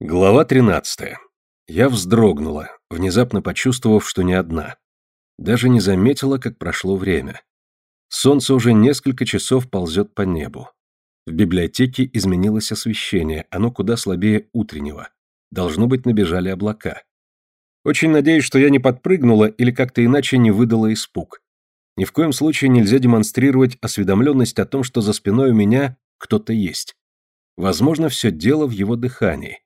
Глава 13. Я вздрогнула, внезапно почувствовав, что не одна. Даже не заметила, как прошло время. Солнце уже несколько часов ползет по небу. В библиотеке изменилось освещение, оно куда слабее утреннего. Должно быть, набежали облака. Очень надеюсь, что я не подпрыгнула или как-то иначе не выдала испуг. Ни в коем случае нельзя демонстрировать осведомленность о том, что за спиной у меня кто-то есть. Возможно, все дело в его дыхании.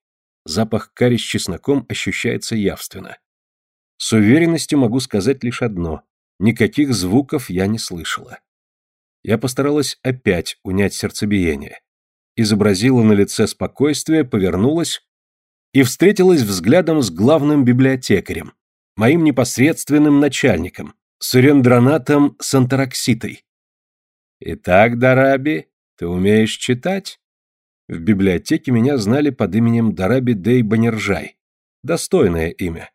Запах карри с чесноком ощущается явственно. С уверенностью могу сказать лишь одно. Никаких звуков я не слышала. Я постаралась опять унять сердцебиение. Изобразила на лице спокойствие, повернулась и встретилась взглядом с главным библиотекарем, моим непосредственным начальником, Сурендранатом Сантаракситой. «Итак, Дараби, ты умеешь читать?» В библиотеке меня знали под именем Дараби Дей Банержай. Достойное имя.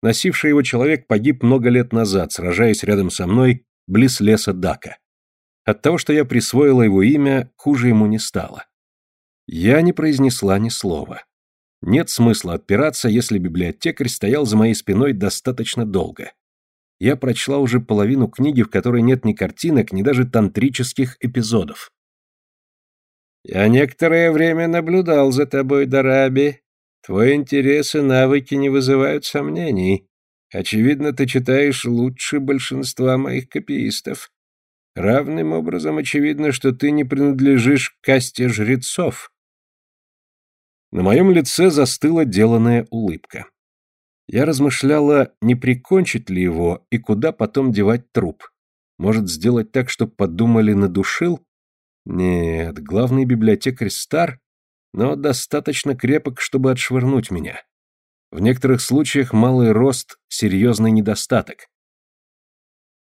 Носивший его человек погиб много лет назад, сражаясь рядом со мной близ леса Дака. От того, что я присвоила его имя, хуже ему не стало. Я не произнесла ни слова. Нет смысла отпираться, если библиотекарь стоял за моей спиной достаточно долго. Я прочла уже половину книги, в которой нет ни картинок, ни даже тантрических эпизодов. Я некоторое время наблюдал за тобой, Дараби. Твой интерес и навыки не вызывают сомнений. Очевидно, ты читаешь лучше большинства моих копиистов. Равным образом очевидно, что ты не принадлежишь к касте жрецов. На моем лице застыла деланная улыбка. Я размышляла, не прикончить ли его и куда потом девать труп. Может, сделать так, чтобы подумали, надушил? Нет, главный библиотекарь стар, но достаточно крепок, чтобы отшвырнуть меня. В некоторых случаях малый рост — серьезный недостаток.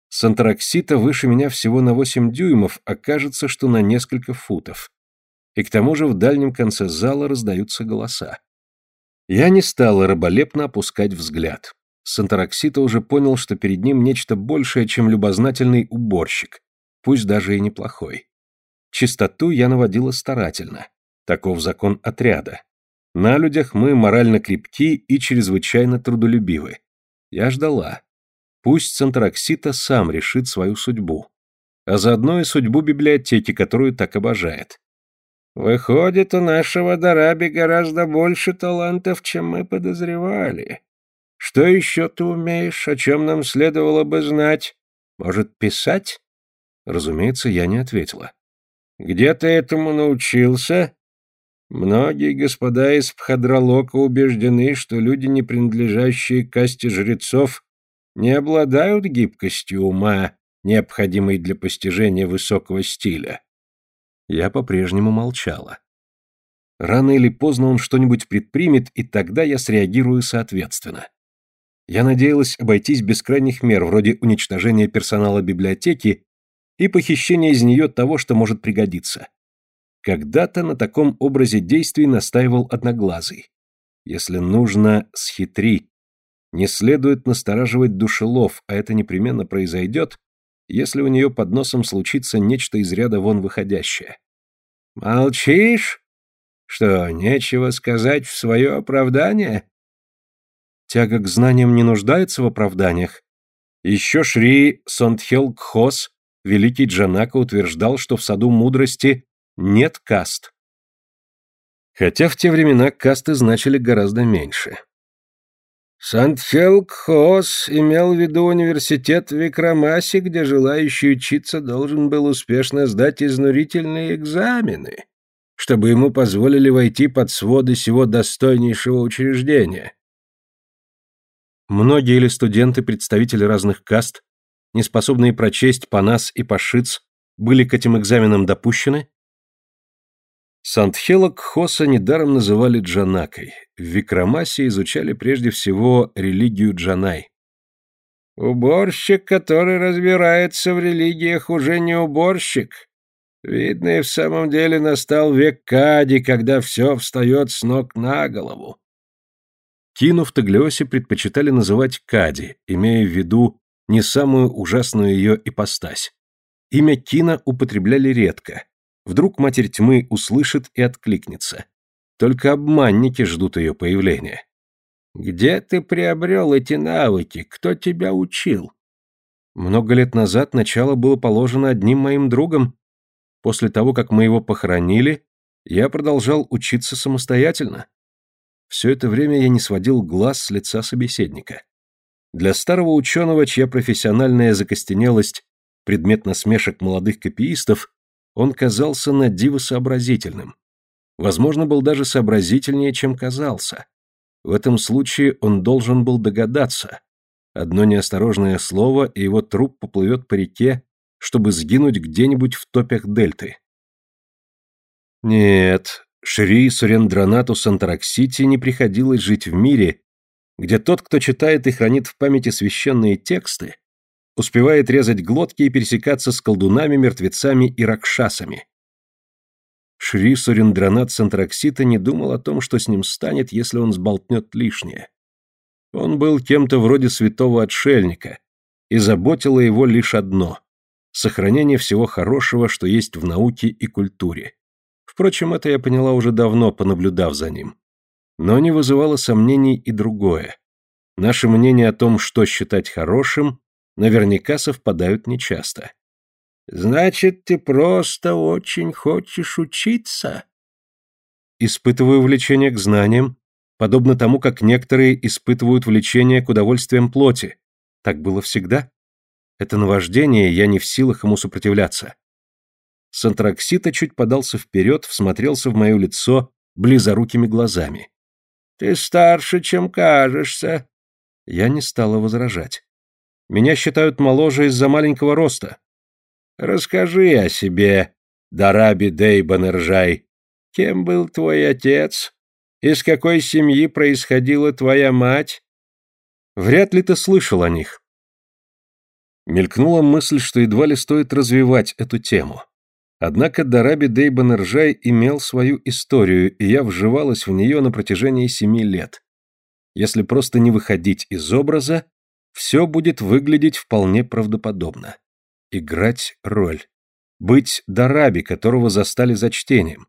Сантараксита выше меня всего на 8 дюймов, а кажется, что на несколько футов. И к тому же в дальнем конце зала раздаются голоса. Я не стала раболепно опускать взгляд. Сантараксита уже понял, что перед ним нечто большее, чем любознательный уборщик, пусть даже и неплохой. Чистоту я наводила старательно. Таков закон отряда. На людях мы морально крепки и чрезвычайно трудолюбивы. Я ждала. Пусть Сантараксита сам решит свою судьбу. А заодно и судьбу библиотеки, которую так обожает. Выходит, у нашего Дараби гораздо больше талантов, чем мы подозревали. Что еще ты умеешь, о чем нам следовало бы знать? Может, писать? Разумеется, я не ответила. Где ты этому научился? Многие господа из Пхадралока убеждены, что люди, не принадлежащие касте жрецов, не обладают гибкостью ума, необходимой для постижения высокого стиля. Я по-прежнему молчала. Рано или поздно он что-нибудь предпримет, и тогда я среагирую соответственно. Я надеялась обойтись без крайних мер, вроде уничтожения персонала библиотеки и похищение из нее того, что может пригодиться. Когда-то на таком образе действий настаивал Одноглазый. Если нужно, схитри. Не следует настораживать душелов, а это непременно произойдет, если у нее под носом случится нечто из ряда вон выходящее. «Молчишь? Что, нечего сказать в свое оправдание?» Тяга к знаниям не нуждается в оправданиях. Еще Шри Сонтхел Кхос великий Джанака утверждал, что в саду мудрости нет каст. Хотя в те времена касты значили гораздо меньше. Сантхелк-Хос имел в виду университет в Викрамасе, где желающий учиться должен был успешно сдать изнурительные экзамены, чтобы ему позволили войти под своды сего достойнейшего учреждения. Многие ли студенты, представители разных каст, неспособные прочесть Панас и Пашиц, были к этим экзаменам допущены? Сантхела Кхоса недаром называли Джанакой. В Викрамасе изучали прежде всего религию Джанай. «Уборщик, который разбирается в религиях, уже не уборщик. Видно, и в самом деле настал век Кади, когда все встает с ног на голову». Кину в Таглиосе предпочитали называть Кади, имея в виду не самую ужасную ее ипостась. Имя Кина употребляли редко. Вдруг Матерь Тьмы услышит и откликнется. Только обманники ждут ее появления. Где ты приобрел эти навыки? Кто тебя учил? Много лет назад начало было положено одним моим другом. После того, как мы его похоронили, я продолжал учиться самостоятельно. Все это время я не сводил глаз с лица собеседника. Для старого ученого, чья профессиональная закостенелость – предмет насмешек молодых копиистов, он казался на диво сообразительным. Возможно, был даже сообразительнее, чем казался. В этом случае он должен был догадаться. Одно неосторожное слово, и его труп поплывет по реке, чтобы сгинуть где-нибудь в топях дельты. Нет, Шри Сурендранату Сантараксити не приходилось жить в мире, где тот, кто читает и хранит в памяти священные тексты, успевает резать глотки и пересекаться с колдунами, мертвецами и ракшасами. Шри Сурендранат Сантраксита не думал о том, что с ним станет, если он сболтнет лишнее. Он был кем-то вроде святого отшельника, и заботило его лишь одно — сохранение всего хорошего, что есть в науке и культуре. Впрочем, это я поняла уже давно, понаблюдав за ним. Но не вызывало сомнений и другое. Наши мнения о том, что считать хорошим, наверняка совпадают нечасто. Значит, ты просто очень хочешь учиться? Испытываю влечение к знаниям, подобно тому, как некоторые испытывают влечение к удовольствиям плоти. Так было всегда. Это наваждение, я не в силах ему сопротивляться. Сантраксита чуть подался вперед, всмотрелся в мое лицо близорукими глазами. «Ты старше, чем кажешься». Я не стала возражать. Меня считают моложе из-за маленького роста. Расскажи о себе, Дараби Дей Банержай. Кем был твой отец? Из какой семьи происходила твоя мать? Вряд ли ты слышал о них. Мелькнула мысль, что едва ли стоит развивать эту тему. Однако Дараби Дей Банержай имел свою историю, и я вживалась в нее на протяжении семи лет. Если просто не выходить из образа, все будет выглядеть вполне правдоподобно играть роль. Быть Дараби, которого застали за чтением.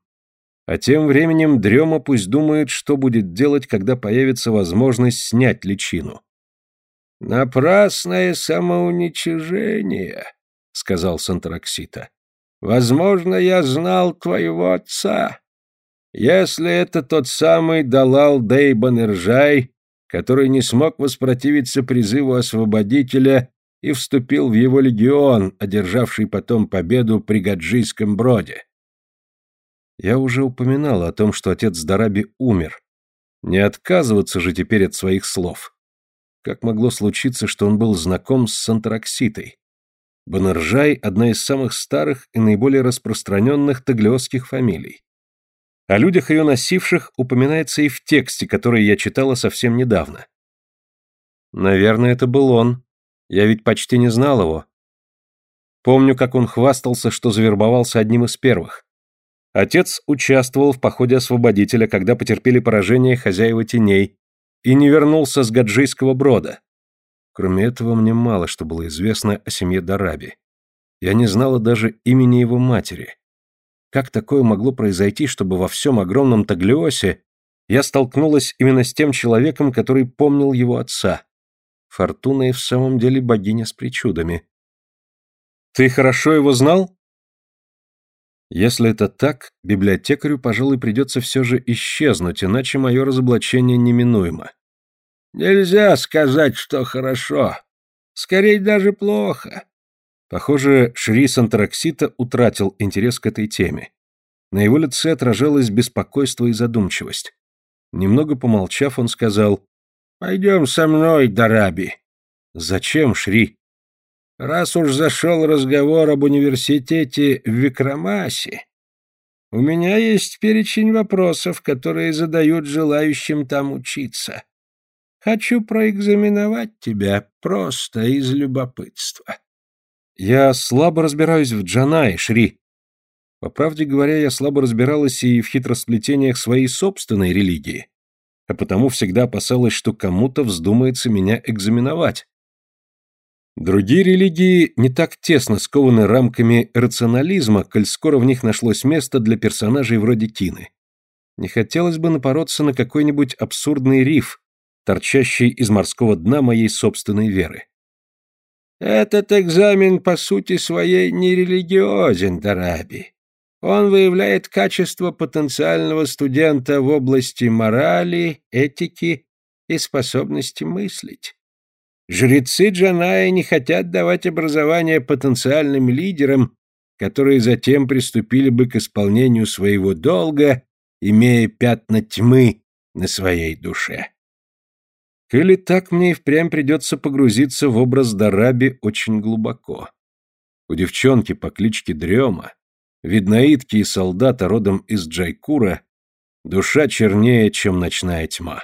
А тем временем Дрема пусть думает, что будет делать, когда появится возможность снять личину. «Напрасное самоуничижение», — сказал Сантараксита. «Возможно, я знал твоего отца. Если это тот самый Далал Дейбан Иржай, который не смог воспротивиться призыву освободителя и вступил в его легион, одержавший потом победу при Гаджийском броде. Я уже упоминал о том, что отец Дараби умер. Не отказываться же теперь от своих слов. Как могло случиться, что он был знаком с Сантаракситой? Банаржай – одна из самых старых и наиболее распространенных таглиосских фамилий. О людях ее носивших упоминается и в тексте, который я читала совсем недавно. Наверное, это был он, я ведь почти не знал его. Помню, как он хвастался, что завербовался одним из первых. Отец участвовал в походе освободителя, когда потерпели поражение хозяева теней, и не вернулся с гаджийского брода. Кроме этого, мне мало что было известно о семье Дараби. Я не знала даже имени его матери. Как такое могло произойти, чтобы во всем огромном Таглиосе я столкнулась именно с тем человеком, который помнил его отца? Фортуна и в самом деле богиня с причудами. Ты хорошо его знал? Если это так, библиотекарю, пожалуй, придется все же исчезнуть, иначе мое разоблачение неминуемо. Нельзя сказать, что хорошо. Скорее даже плохо. Похоже, Шри Сантараксита утратил интерес к этой теме. На его лице отражалось беспокойство и задумчивость. Немного помолчав, он сказал, Пойдем со мной, Дараби. Зачем, Шри? Раз уж зашел разговор об университете в Викрамасе, у меня есть перечень вопросов, которые задают желающим там учиться. Хочу проэкзаменовать тебя просто из любопытства. Я слабо разбираюсь в Джанае, Шри. По правде говоря, я слабо разбиралась и в хитросплетениях своей собственной религии а потому всегда опасалась, что кому-то вздумается меня экзаменовать. Другие религии не так тесно скованы рамками рационализма, коль скоро в них нашлось место для персонажей вроде Тины. Не хотелось бы напороться на какой-нибудь абсурдный риф, торчащий из морского дна моей собственной веры. Этот экзамен по сути своей нерелигиозен, Дараби. Он выявляет качество потенциального студента в области морали, этики и способности мыслить. Жрецы Джаная не хотят давать образование потенциальным лидерам, которые затем приступили бы к исполнению своего долга, имея пятна тьмы на своей душе. Или так мне и впрямь придется погрузиться в образ Дараби очень глубоко. У девчонки по кличке Дрема, видноидки и солдата родом из Джайкура, душа чернее, чем ночная тьма.